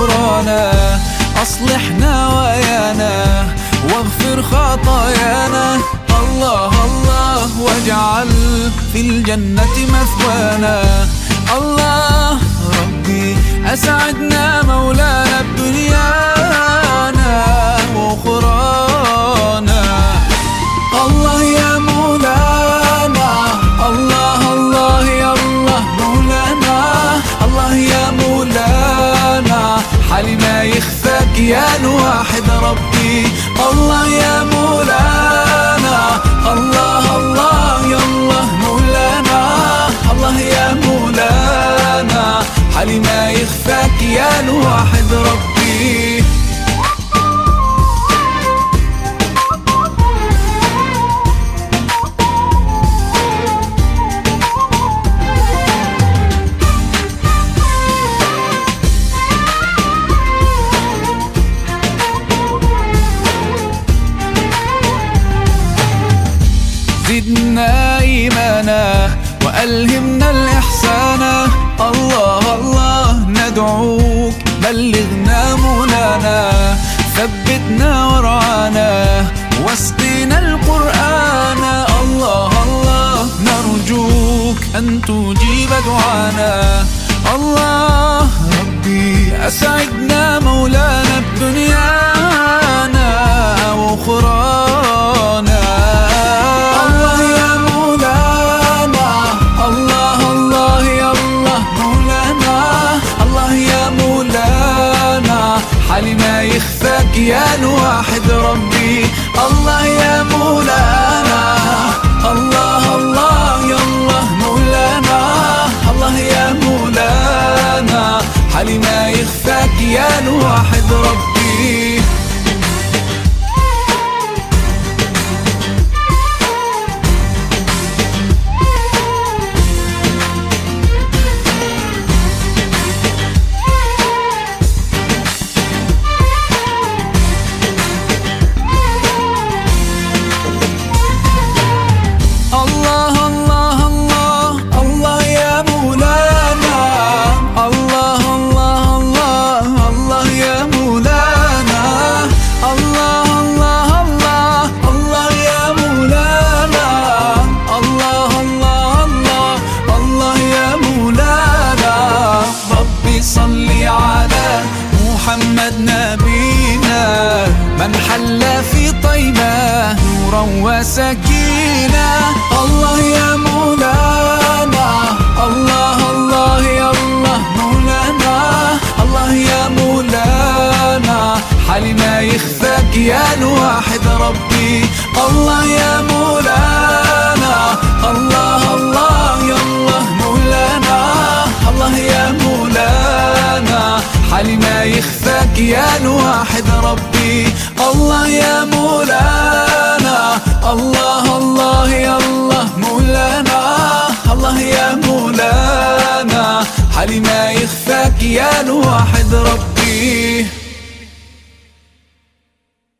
غفرانا أصلحنا ويانا واغفر خطايانا. الله الله واجعل في الجنة مثوانا. الله ربي أسعدنا ما يخفاك يا الواحد ربي. الله يا مولانا الله زدنا إيمانا وألهمنا الإحسان. الله الله ندعوك بلغنا منانا ثبتنا ورعانا واسقنا القرآن. الله الله نرجوك أن تجيب دعانا. الله ربي أسعدنا يخفاك يا الواحد ربي. الله يا مولانا. الله الله يا الله مولانا. الله يا مولانا. ما يخفاك يا الواحد ربي. نبينا من حل في طيبة نورا وسكينة. الله يا مولانا. الله الله يا الله مولانا. الله يا مولانا. حالي ما يخفاك يا الواحد ربي. الله يا مولانا. الله الله يا الله مولانا. الله يا مولانا. حالي يا الواحد ربي. الله يا مولانا. الله الله يا الله مولانا. الله يا مولانا. حالي ما يخفاك يا الواحد ربي.